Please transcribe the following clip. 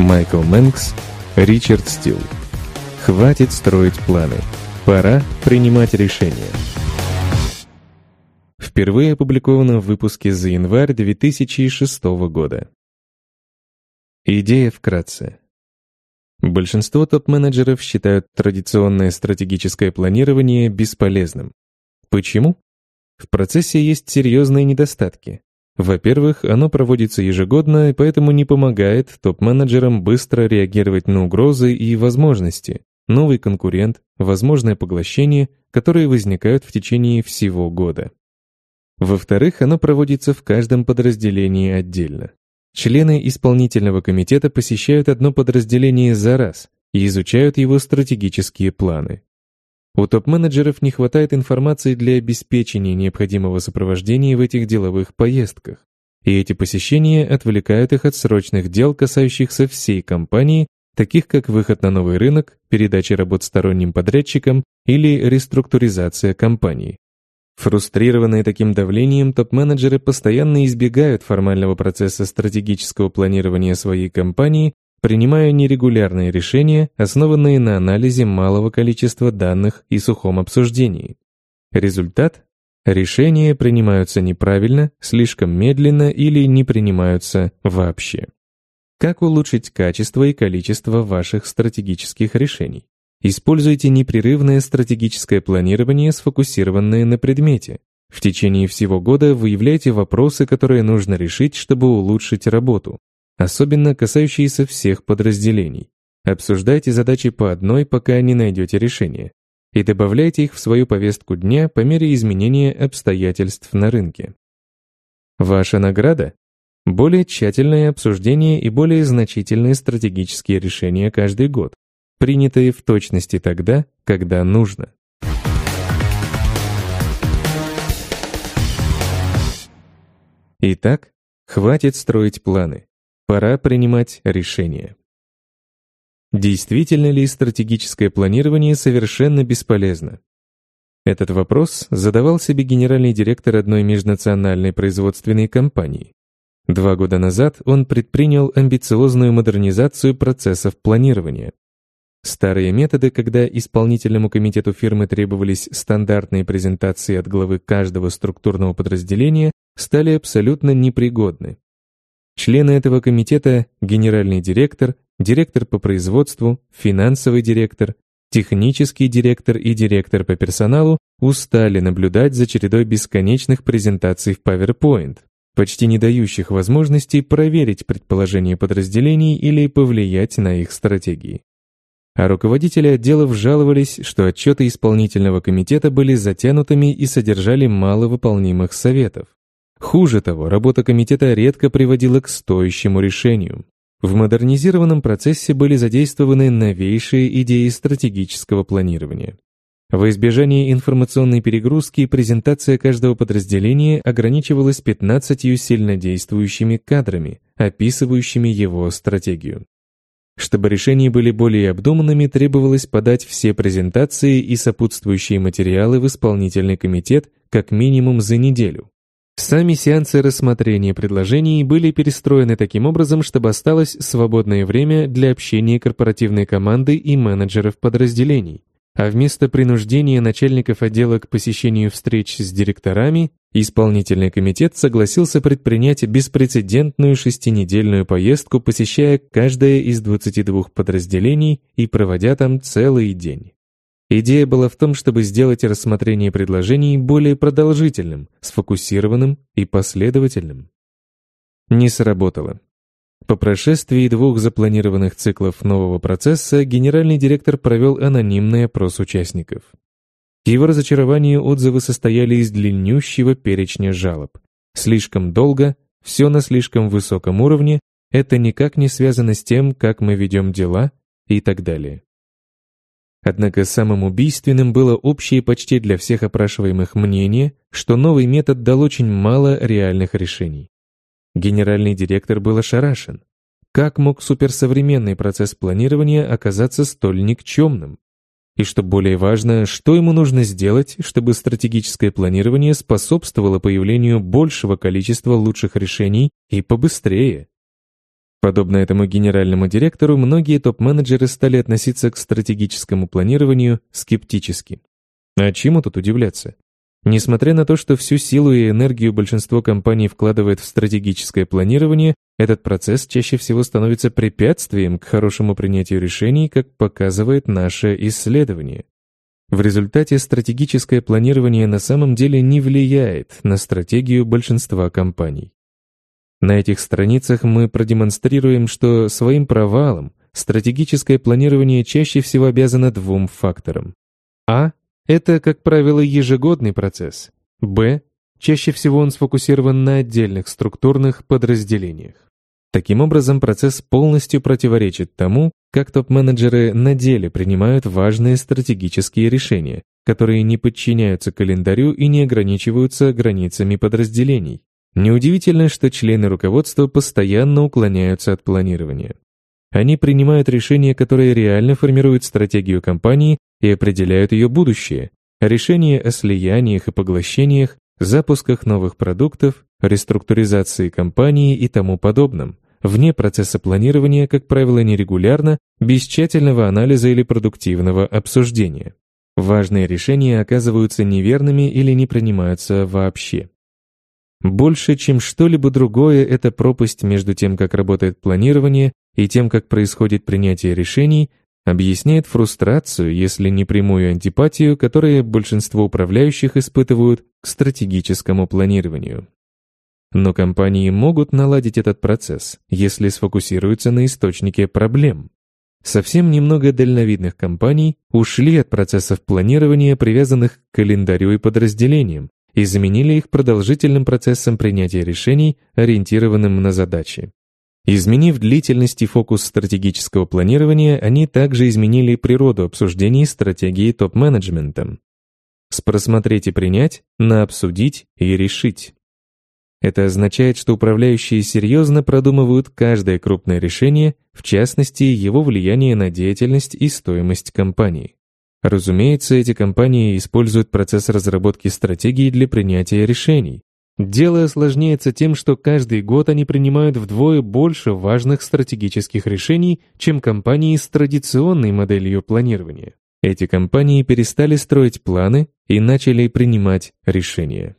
Майкл Мэнкс, Ричард Стил. Хватит строить планы. Пора принимать решения. Впервые опубликовано в выпуске за январь 2006 года. Идея вкратце. Большинство топ-менеджеров считают традиционное стратегическое планирование бесполезным. Почему? В процессе есть серьезные недостатки. Во-первых, оно проводится ежегодно и поэтому не помогает топ-менеджерам быстро реагировать на угрозы и возможности, новый конкурент, возможное поглощение, которые возникают в течение всего года. Во-вторых, оно проводится в каждом подразделении отдельно. Члены исполнительного комитета посещают одно подразделение за раз и изучают его стратегические планы. У топ-менеджеров не хватает информации для обеспечения необходимого сопровождения в этих деловых поездках, и эти посещения отвлекают их от срочных дел, касающихся всей компании, таких как выход на новый рынок, передача работ сторонним подрядчикам или реструктуризация компании. Фрустрированные таким давлением, топ-менеджеры постоянно избегают формального процесса стратегического планирования своей компании принимая нерегулярные решения, основанные на анализе малого количества данных и сухом обсуждении. Результат – решения принимаются неправильно, слишком медленно или не принимаются вообще. Как улучшить качество и количество ваших стратегических решений? Используйте непрерывное стратегическое планирование, сфокусированное на предмете. В течение всего года выявляйте вопросы, которые нужно решить, чтобы улучшить работу, особенно касающиеся всех подразделений. Обсуждайте задачи по одной, пока не найдете решение, и добавляйте их в свою повестку дня по мере изменения обстоятельств на рынке. Ваша награда – более тщательное обсуждение и более значительные стратегические решения каждый год, принятые в точности тогда, когда нужно. Итак, хватит строить планы. Пора принимать решение. Действительно ли стратегическое планирование совершенно бесполезно? Этот вопрос задавал себе генеральный директор одной межнациональной производственной компании. Два года назад он предпринял амбициозную модернизацию процессов планирования. Старые методы, когда исполнительному комитету фирмы требовались стандартные презентации от главы каждого структурного подразделения, стали абсолютно непригодны. Члены этого комитета – генеральный директор, директор по производству, финансовый директор, технический директор и директор по персоналу устали наблюдать за чередой бесконечных презентаций в PowerPoint, почти не дающих возможности проверить предположения подразделений или повлиять на их стратегии. А руководители отделов жаловались, что отчеты исполнительного комитета были затянутыми и содержали мало выполнимых советов. Хуже того, работа комитета редко приводила к стоящему решению. В модернизированном процессе были задействованы новейшие идеи стратегического планирования. Во избежание информационной перегрузки презентация каждого подразделения ограничивалась 15 сильнодействующими кадрами, описывающими его стратегию. Чтобы решения были более обдуманными, требовалось подать все презентации и сопутствующие материалы в исполнительный комитет как минимум за неделю, Сами сеансы рассмотрения предложений были перестроены таким образом, чтобы осталось свободное время для общения корпоративной команды и менеджеров подразделений. А вместо принуждения начальников отдела к посещению встреч с директорами, исполнительный комитет согласился предпринять беспрецедентную шестинедельную поездку, посещая каждое из 22 подразделений и проводя там целый день. Идея была в том, чтобы сделать рассмотрение предложений более продолжительным, сфокусированным и последовательным. Не сработало. По прошествии двух запланированных циклов нового процесса генеральный директор провел анонимный опрос участников. К его разочарованию отзывы состояли из длиннющего перечня жалоб. Слишком долго, все на слишком высоком уровне, это никак не связано с тем, как мы ведем дела и так далее. Однако самым убийственным было общее почти для всех опрашиваемых мнение, что новый метод дал очень мало реальных решений. Генеральный директор был ошарашен. Как мог суперсовременный процесс планирования оказаться столь никчемным? И что более важно, что ему нужно сделать, чтобы стратегическое планирование способствовало появлению большего количества лучших решений и побыстрее? Подобно этому генеральному директору многие топ-менеджеры стали относиться к стратегическому планированию скептически. А чему тут удивляться? Несмотря на то, что всю силу и энергию большинство компаний вкладывает в стратегическое планирование, этот процесс чаще всего становится препятствием к хорошему принятию решений, как показывает наше исследование. В результате стратегическое планирование на самом деле не влияет на стратегию большинства компаний. На этих страницах мы продемонстрируем, что своим провалом стратегическое планирование чаще всего обязано двум факторам. А – это, как правило, ежегодный процесс. Б – чаще всего он сфокусирован на отдельных структурных подразделениях. Таким образом, процесс полностью противоречит тому, как топ-менеджеры на деле принимают важные стратегические решения, которые не подчиняются календарю и не ограничиваются границами подразделений. Неудивительно, что члены руководства постоянно уклоняются от планирования. Они принимают решения, которые реально формируют стратегию компании и определяют ее будущее, решения о слияниях и поглощениях, запусках новых продуктов, реструктуризации компании и тому подобном, вне процесса планирования, как правило, нерегулярно, без тщательного анализа или продуктивного обсуждения. Важные решения оказываются неверными или не принимаются вообще. Больше, чем что-либо другое, эта пропасть между тем, как работает планирование, и тем, как происходит принятие решений, объясняет фрустрацию, если не прямую антипатию, которую большинство управляющих испытывают к стратегическому планированию. Но компании могут наладить этот процесс, если сфокусируются на источнике проблем. Совсем немного дальновидных компаний ушли от процессов планирования, привязанных к календарю и подразделениям, и заменили их продолжительным процессом принятия решений, ориентированным на задачи. Изменив длительность и фокус стратегического планирования, они также изменили природу обсуждений стратегии топ-менеджментом. С «просмотреть и принять» на «обсудить и решить». Это означает, что управляющие серьезно продумывают каждое крупное решение, в частности, его влияние на деятельность и стоимость компании. Разумеется, эти компании используют процесс разработки стратегии для принятия решений. Дело осложняется тем, что каждый год они принимают вдвое больше важных стратегических решений, чем компании с традиционной моделью планирования. Эти компании перестали строить планы и начали принимать решения.